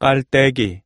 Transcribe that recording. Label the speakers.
Speaker 1: 깔때기.